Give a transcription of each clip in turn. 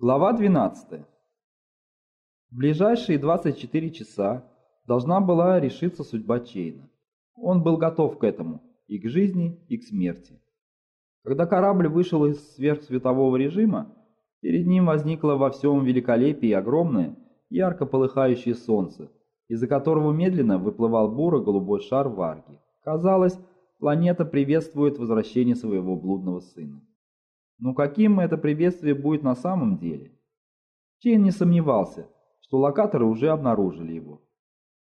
Глава 12. В ближайшие 24 часа должна была решиться судьба Чейна. Он был готов к этому, и к жизни, и к смерти. Когда корабль вышел из сверхсветового режима, перед ним возникло во всем великолепии огромное, ярко полыхающее солнце, из-за которого медленно выплывал буро-голубой шар Варги. Казалось, планета приветствует возвращение своего блудного сына. Но каким это приветствие будет на самом деле? Чейн не сомневался, что локаторы уже обнаружили его.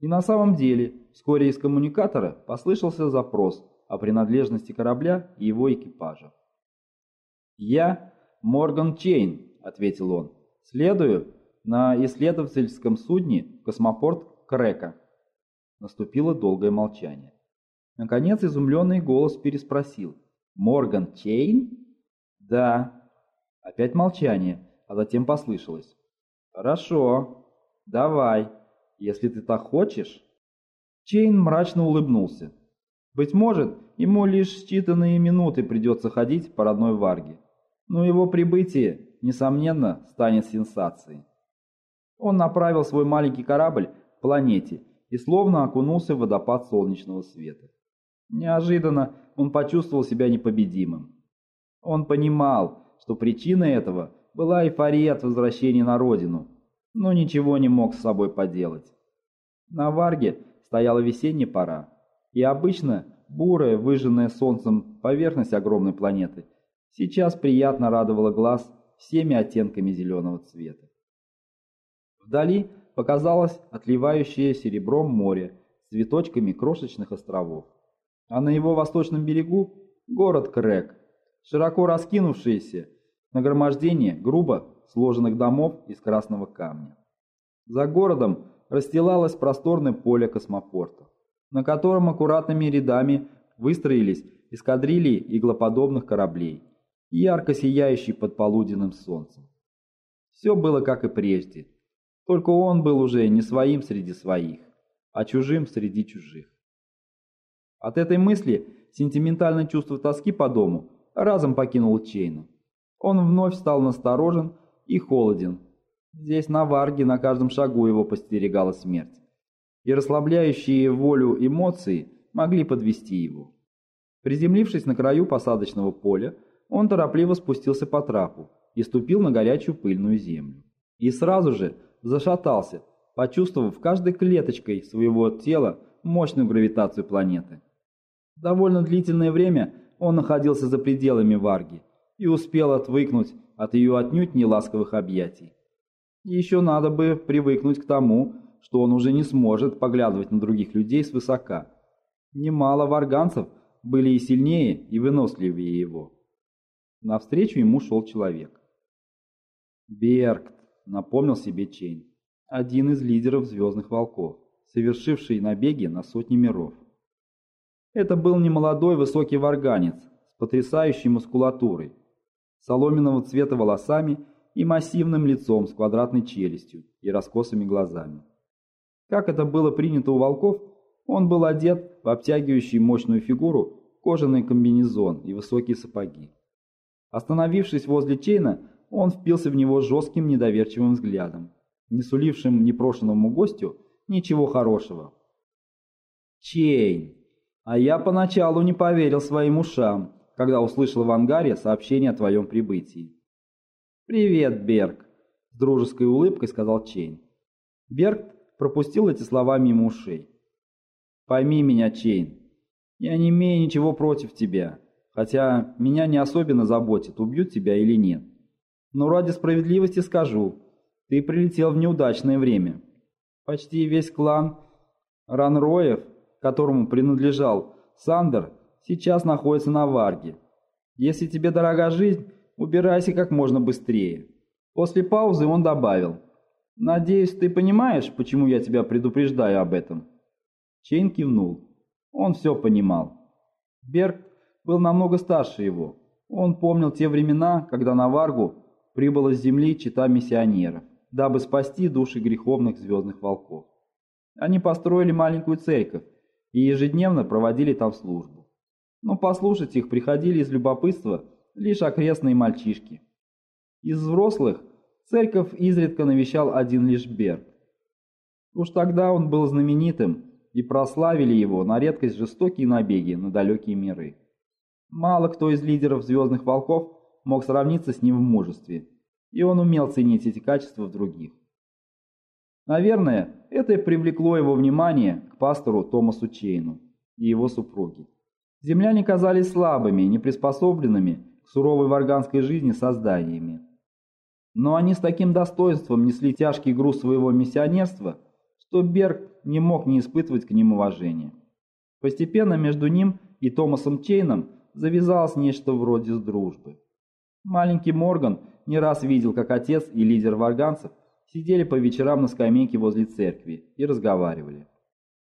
И на самом деле, вскоре из коммуникатора послышался запрос о принадлежности корабля и его экипажа. «Я Морган Чейн», — ответил он, — «следую на исследовательском судне в космопорт Крека». Наступило долгое молчание. Наконец изумленный голос переспросил. «Морган Чейн?» «Да». Опять молчание, а затем послышалось. «Хорошо. Давай, если ты так хочешь». Чейн мрачно улыбнулся. Быть может, ему лишь считанные минуты придется ходить по родной Варге, но его прибытие, несомненно, станет сенсацией. Он направил свой маленький корабль к планете и словно окунулся в водопад солнечного света. Неожиданно он почувствовал себя непобедимым. Он понимал, что причиной этого была эйфория от возвращения на родину, но ничего не мог с собой поделать. На Варге стояла весенняя пора, и обычно бурая, выжженная солнцем поверхность огромной планеты сейчас приятно радовала глаз всеми оттенками зеленого цвета. Вдали показалось отливающее серебром море с цветочками крошечных островов, а на его восточном берегу город Крэк – широко раскинувшееся нагромождение грубо сложенных домов из красного камня. За городом расстилалось просторное поле космопорта, на котором аккуратными рядами выстроились эскадрильи иглоподобных кораблей, ярко сияющие под полуденным солнцем. Все было как и прежде, только он был уже не своим среди своих, а чужим среди чужих. От этой мысли сентиментальное чувство тоски по дому разом покинул Чейна. Он вновь стал насторожен и холоден. Здесь на Варге на каждом шагу его постерегала смерть. И расслабляющие волю эмоции могли подвести его. Приземлившись на краю посадочного поля, он торопливо спустился по трапу и ступил на горячую пыльную землю. И сразу же зашатался, почувствовав каждой клеточкой своего тела мощную гравитацию планеты. Довольно длительное время он находился за пределами Варги и успел отвыкнуть от ее отнюдь неласковых объятий. Еще надо бы привыкнуть к тому, что он уже не сможет поглядывать на других людей свысока. Немало варганцев были и сильнее, и выносливее его. Навстречу ему шел человек. Беркт, напомнил себе Чейн, один из лидеров Звездных Волков, совершивший набеги на сотни миров. Это был немолодой высокий варганец с потрясающей мускулатурой, соломенного цвета волосами и массивным лицом с квадратной челюстью и раскосыми глазами. Как это было принято у волков, он был одет в обтягивающий мощную фигуру кожаный комбинезон и высокие сапоги. Остановившись возле Чейна, он впился в него жестким недоверчивым взглядом, не сулившим непрошенному гостю ничего хорошего. «Чейн!» А я поначалу не поверил своим ушам, когда услышал в ангаре сообщение о твоем прибытии. «Привет, Берг», — с дружеской улыбкой сказал Чейн. Берг пропустил эти слова мимо ушей. «Пойми меня, Чейн, я не имею ничего против тебя, хотя меня не особенно заботит, убьют тебя или нет. Но ради справедливости скажу, ты прилетел в неудачное время. Почти весь клан Ранроев которому принадлежал Сандер, сейчас находится на Варге. Если тебе дорога жизнь, убирайся как можно быстрее. После паузы он добавил. «Надеюсь, ты понимаешь, почему я тебя предупреждаю об этом?» Чейн кивнул. Он все понимал. Берг был намного старше его. Он помнил те времена, когда на Варгу прибыла с земли чета миссионеров, дабы спасти души греховных звездных волков. Они построили маленькую церковь, и ежедневно проводили там службу. Но послушать их приходили из любопытства лишь окрестные мальчишки. Из взрослых церковь изредка навещал один лишь Берг. Уж тогда он был знаменитым, и прославили его на редкость жестокие набеги на далекие миры. Мало кто из лидеров «Звездных волков» мог сравниться с ним в мужестве, и он умел ценить эти качества в других. Наверное, это привлекло его внимание к пастору Томасу Чейну и его супруге. Земляне казались слабыми, неприспособленными к суровой варганской жизни созданиями. Но они с таким достоинством несли тяжкий груз своего миссионерства, что Берг не мог не испытывать к ним уважения. Постепенно между ним и Томасом Чейном завязалось нечто вроде дружбы. Маленький Морган не раз видел, как отец и лидер варганцев сидели по вечерам на скамейке возле церкви и разговаривали.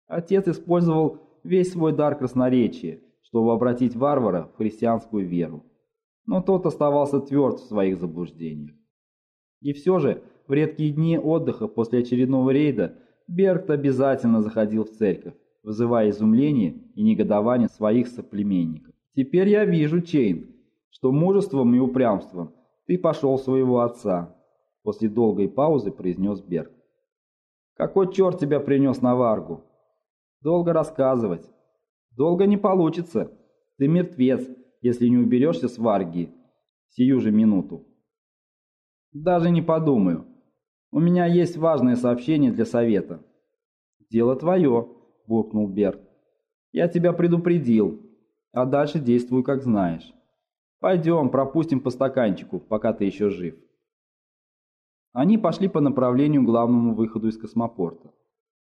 Отец использовал весь свой дар красноречия, чтобы обратить варвара в христианскую веру. Но тот оставался тверд в своих заблуждениях. И все же, в редкие дни отдыха после очередного рейда, Берт обязательно заходил в церковь, вызывая изумление и негодование своих соплеменников. «Теперь я вижу, Чейн, что мужеством и упрямством ты пошел своего отца», после долгой паузы произнес Берг. «Какой черт тебя принес на Варгу?» «Долго рассказывать. Долго не получится. Ты мертвец, если не уберешься с Варги. Сию же минуту». «Даже не подумаю. У меня есть важное сообщение для совета». «Дело твое», — буркнул Берг. «Я тебя предупредил, а дальше действуй как знаешь. Пойдем, пропустим по стаканчику, пока ты еще жив». Они пошли по направлению к главному выходу из космопорта.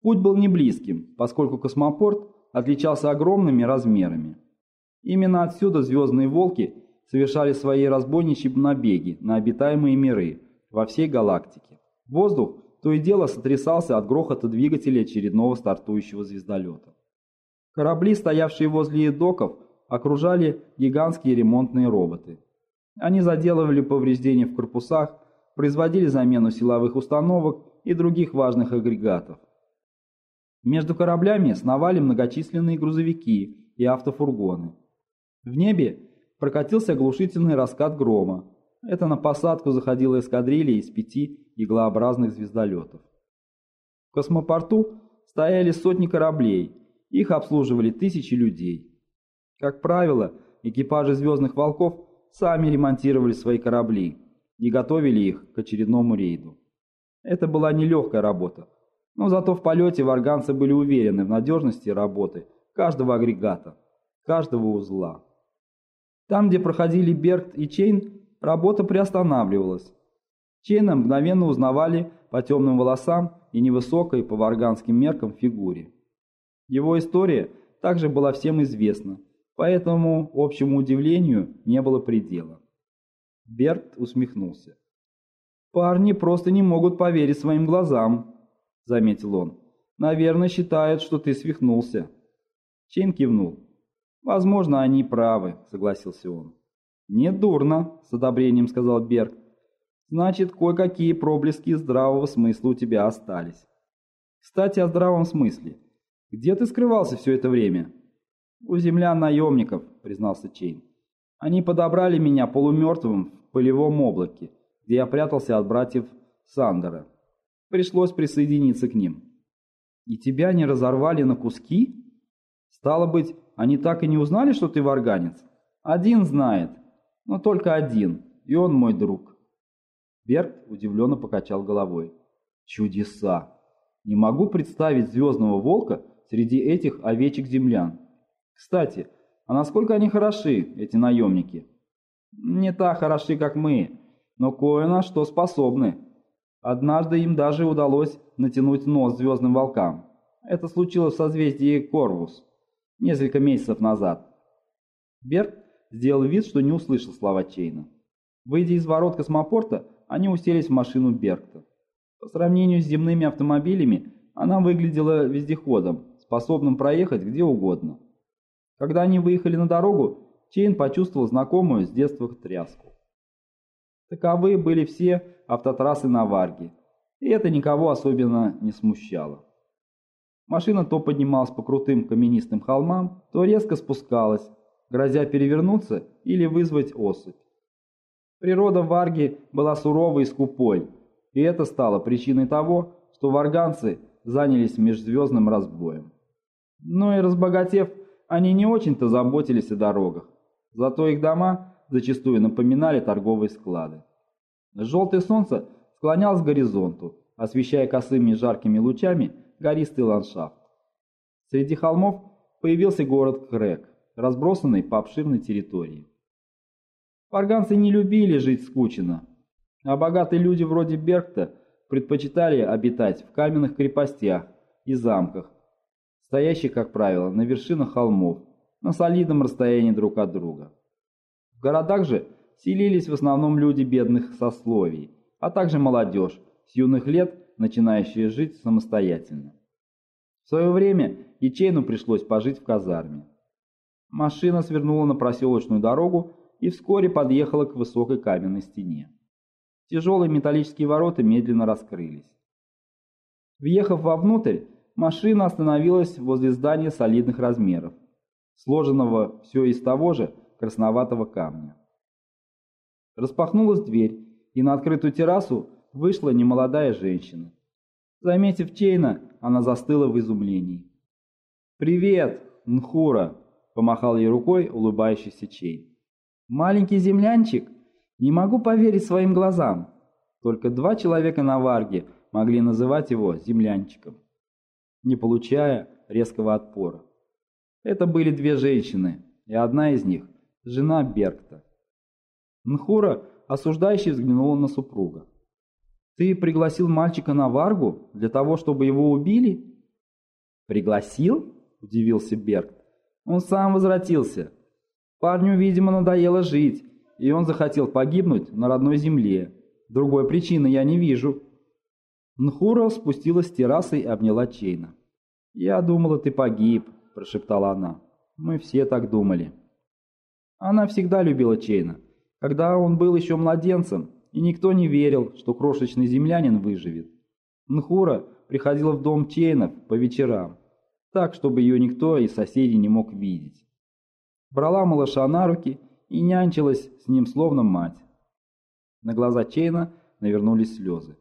Путь был не близким, поскольку космопорт отличался огромными размерами. Именно отсюда «Звездные волки» совершали свои разбойничьи набеги на обитаемые миры во всей галактике. Воздух то и дело сотрясался от грохота двигателя очередного стартующего звездолета. Корабли, стоявшие возле доков, окружали гигантские ремонтные роботы. Они заделывали повреждения в корпусах, производили замену силовых установок и других важных агрегатов. Между кораблями сновали многочисленные грузовики и автофургоны. В небе прокатился оглушительный раскат грома. Это на посадку заходила эскадрилья из пяти иглообразных звездолетов. В космопорту стояли сотни кораблей, их обслуживали тысячи людей. Как правило, экипажи «Звездных волков» сами ремонтировали свои корабли и готовили их к очередному рейду. Это была нелегкая работа, но зато в полете варганцы были уверены в надежности работы каждого агрегата, каждого узла. Там, где проходили Берг и Чейн, работа приостанавливалась. Чейна мгновенно узнавали по темным волосам и невысокой по варганским меркам фигуре. Его история также была всем известна, поэтому общему удивлению не было предела. Берт усмехнулся. «Парни просто не могут поверить своим глазам», — заметил он. «Наверное, считают, что ты свихнулся». Чейн кивнул. «Возможно, они правы», — согласился он. «Не дурно», — с одобрением сказал Берг. «Значит, кое-какие проблески здравого смысла у тебя остались. Кстати, о здравом смысле. Где ты скрывался все это время?» «У землян наемников», — признался Чейн. «Они подобрали меня полумертвым в полевом облаке, где я прятался от братьев Сандера. Пришлось присоединиться к ним». «И тебя не разорвали на куски?» «Стало быть, они так и не узнали, что ты варганец?» «Один знает, но только один, и он мой друг». Берт удивленно покачал головой. «Чудеса! Не могу представить звездного волка среди этих овечек-землян. Кстати, а насколько они хороши, эти наемники? Не так хороши, как мы, но кое на что способны. Однажды им даже удалось натянуть нос звездным волкам. Это случилось в созвездии Корвус, несколько месяцев назад. Берт сделал вид, что не услышал слова Чейна. Выйдя из ворот космопорта, они уселись в машину Беркта. По сравнению с земными автомобилями, она выглядела вездеходом, способным проехать где угодно. Когда они выехали на дорогу, Чейн почувствовал знакомую с детства тряску. Таковы были все автотрассы на Варге, и это никого особенно не смущало. Машина то поднималась по крутым каменистым холмам, то резко спускалась, грозя перевернуться или вызвать осыпь. Природа Варги была суровой и скупой, и это стало причиной того, что варганцы занялись межзвездным разбоем. Но и разбогатев, они не очень-то заботились о дорогах, зато их дома зачастую напоминали торговые склады. Желтое солнце склонялось к горизонту, освещая косыми жаркими лучами гористый ландшафт. Среди холмов появился город Крэк, разбросанный по обширной территории. Варганцы не любили жить скучно, а богатые люди вроде Бергта предпочитали обитать в каменных крепостях и замках, стоящих, как правило, на вершинах холмов, на солидном расстоянии друг от друга. В городах же селились в основном люди бедных сословий, а также молодежь, с юных лет начинающая жить самостоятельно. В свое время Ячейну пришлось пожить в казарме. Машина свернула на проселочную дорогу и вскоре подъехала к высокой каменной стене. Тяжелые металлические ворота медленно раскрылись. Въехав вовнутрь, машина остановилась возле здания солидных размеров, сложенного все из того же красноватого камня. Распахнулась дверь, и на открытую террасу вышла немолодая женщина. Заметив Чейна, она застыла в изумлении. «Привет, Нхура!» – помахал ей рукой улыбающийся Чейн. «Маленький землянчик? Не могу поверить своим глазам!» Только два человека на Варге могли называть его землянчиком, не получая резкого отпора. Это были две женщины, и одна из них – жена Беркта. Нхура осуждающе взглянула на супруга. «Ты пригласил мальчика на Варгу для того, чтобы его убили?» «Пригласил?» – удивился Берг. «Он сам возвратился. Парню, видимо, надоело жить, и он захотел погибнуть на родной земле. Другой причины я не вижу». Нхура спустилась с террасы и обняла Чейна. «Я думала, ты погиб», – прошептала она. «Мы все так думали». Она всегда любила Чейна когда он был еще младенцем, и никто не верил, что крошечный землянин выживет. Нхура приходила в дом Чейнов по вечерам, так, чтобы ее никто из соседей не мог видеть. Брала малыша на руки и нянчилась с ним словно мать. На глаза Чейна навернулись слезы.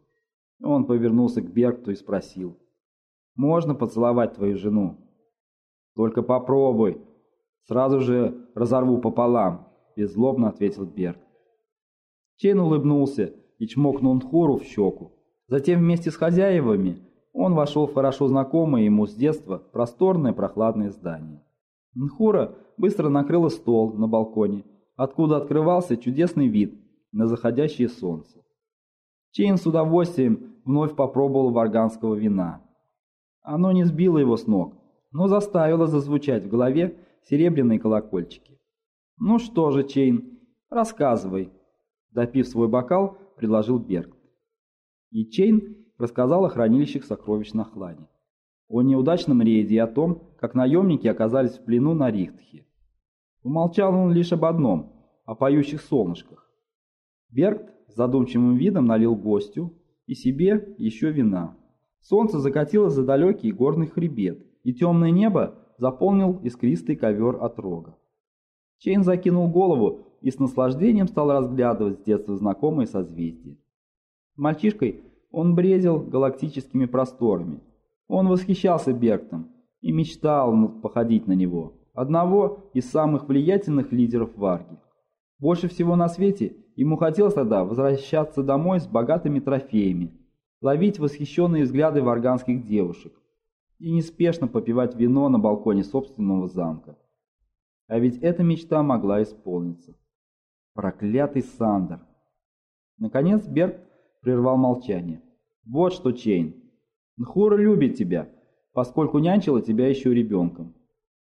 Он повернулся к Бергту и спросил, «Можно поцеловать твою жену?» «Только попробуй, сразу же разорву пополам», беззлобно ответил Берг. Чейн улыбнулся и чмокнул Нхуру в щеку. Затем вместе с хозяевами он вошел в хорошо знакомое ему с детства просторное прохладное здание. Нхура быстро накрыла стол на балконе, откуда открывался чудесный вид на заходящее солнце. Чейн с удовольствием вновь попробовал варганского вина. Оно не сбило его с ног, но заставило зазвучать в голове серебряные колокольчики. «Ну что же, Чейн, рассказывай», – допив свой бокал, предложил Беркт. И Чейн рассказал о хранилищах сокровищ на Хлане, о неудачном рейде и о том, как наемники оказались в плену на Рихтхе. Умолчал он лишь об одном – о поющих солнышках. Беркт с задумчивым видом налил гостю и себе еще вина. Солнце закатилось за далекий горный хребет, и темное небо заполнил искристый ковер Отрога. Чейн закинул голову и с наслаждением стал разглядывать с детства знакомые созвездия. Мальчишкой он бредил галактическими просторами. Он восхищался Берктом и мечтал походить на него, одного из самых влиятельных лидеров Варги. Больше всего на свете ему хотелось тогда возвращаться домой с богатыми трофеями, ловить восхищенные взгляды варганских девушек и неспешно попивать вино на балконе собственного замка. А ведь эта мечта могла исполниться. Проклятый Сандер. Наконец Беркт прервал молчание. Вот что, Чейн. Нхура любит тебя, поскольку нянчила тебя еще ребенком.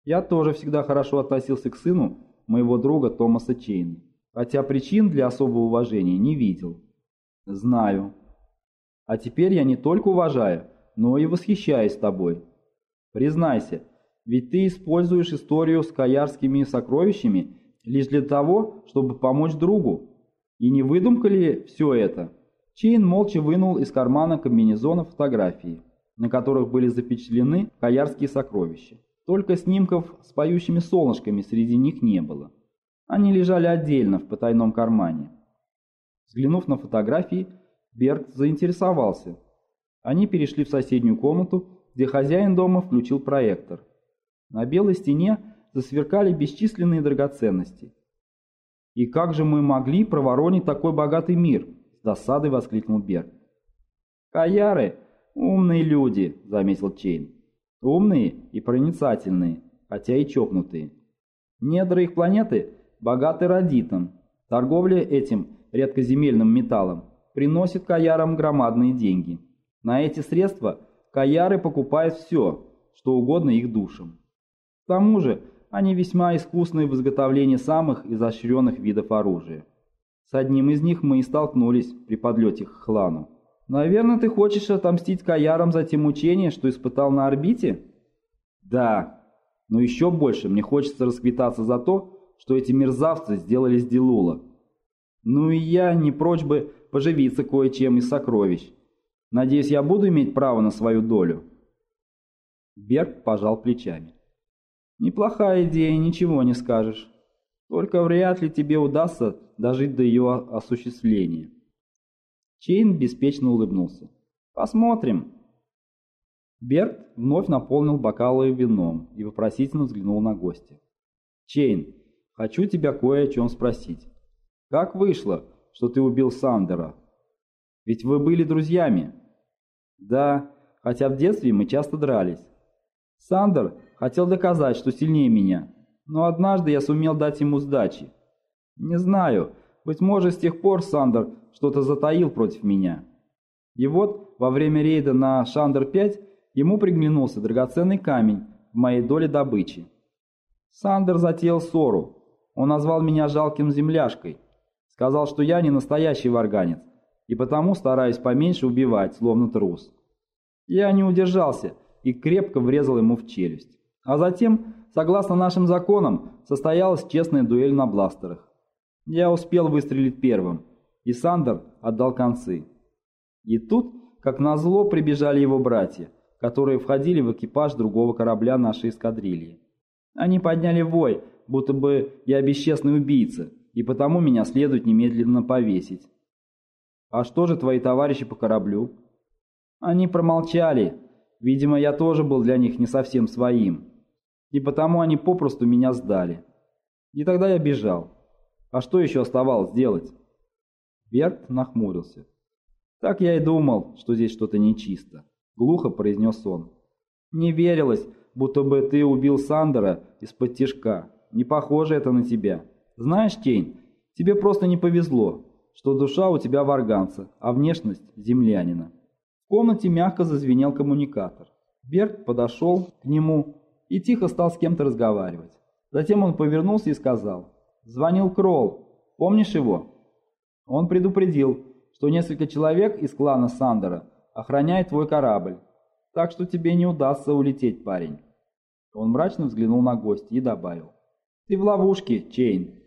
Я тоже всегда хорошо относился к сыну моего друга Томаса Чейна, хотя причин для особого уважения не видел. Знаю. А теперь я не только уважаю, но и восхищаюсь тобой. Признайся, ведь ты используешь историю с каярскими сокровищами лишь для того, чтобы помочь другу. И не выдумка ли все это? Чейн молча вынул из кармана комбинезона фотографии, на которых были запечатлены каярские сокровища. Только снимков с поющими солнышками среди них не было. Они лежали отдельно в потайном кармане. Взглянув на фотографии, Берг заинтересовался. Они перешли в соседнюю комнату, где хозяин дома включил проектор. На белой стене засверкали бесчисленные драгоценности. «И как же мы могли проворонить такой богатый мир?» – с досадой воскликнул Берг. «Каяры – умные люди», – заметил Чейн. «Умные и проницательные, хотя и чокнутые. Недра их планеты богаты радитом. Торговля этим редкоземельным металлом приносит каярам громадные деньги. На эти средства каяры покупают все, что угодно их душам. К тому же они весьма искусны в изготовлении самых изощренных видов оружия. С одним из них мы и столкнулись при подлете к хлану. Наверное, ты хочешь отомстить Каярам за те мучения, что испытал на орбите? Да, но еще больше мне хочется расквитаться за то, что эти мерзавцы сделали с Дилула. Ну и я не прочь бы поживиться кое-чем из сокровищ. Надеюсь, я буду иметь право на свою долю. Берг пожал плечами. Неплохая идея, ничего не скажешь. Только вряд ли тебе удастся дожить до ее осуществления. Чейн беспечно улыбнулся. «Посмотрим». Беркт вновь наполнил бокалы вином и вопросительно взглянул на гостя. «Чейн, хочу тебя кое о чем спросить. Как вышло, что ты убил Сандера? Ведь вы были друзьями». «Да, хотя в детстве мы часто дрались. Сандер хотел доказать, что сильнее меня, но однажды я сумел дать ему сдачи. Не знаю, быть может, с тех пор Сандер что-то затаил против меня. И вот, во время рейда на Шандер-5 ему приглянулся драгоценный камень в моей доле добычи. Сандер затеял ссору. Он назвал меня жалким земляшкой. Сказал, что я не настоящий варганец, и потому стараюсь поменьше убивать, словно трус. Я не удержался и крепко врезал ему в челюсть. А затем, согласно нашим законам, состоялась честная дуэль на бластерах. Я успел выстрелить первым, и Сандер отдал концы. И тут, как назло, прибежали его братья, которые входили в экипаж другого корабля нашей эскадрильи. Они подняли вой, будто бы я бесчестный убийца, и потому меня следует немедленно повесить. «А что же твои товарищи по кораблю?» Они промолчали. Видимо, я тоже был для них не совсем своим. И потому они попросту меня сдали. И тогда я бежал. А что еще оставалось делать? Берт нахмурился. «Так я и думал, что здесь что-то нечисто», — глухо произнес он. «Не верилось, будто бы ты убил Сандера из-под тишка. Не похоже это на тебя. Знаешь, Тень, тебе просто не повезло, что душа у тебя варганца, а внешность землянина». В комнате мягко зазвенел коммуникатор. Берт подошел к нему и тихо стал с кем-то разговаривать. Затем он повернулся и сказал, «Звонил Кролл. Помнишь его?» Он предупредил, что несколько человек из клана Сандера охраняет твой корабль, так что тебе не удастся улететь, парень. Он мрачно взглянул на гостя и добавил. Ты в ловушке, Чейн.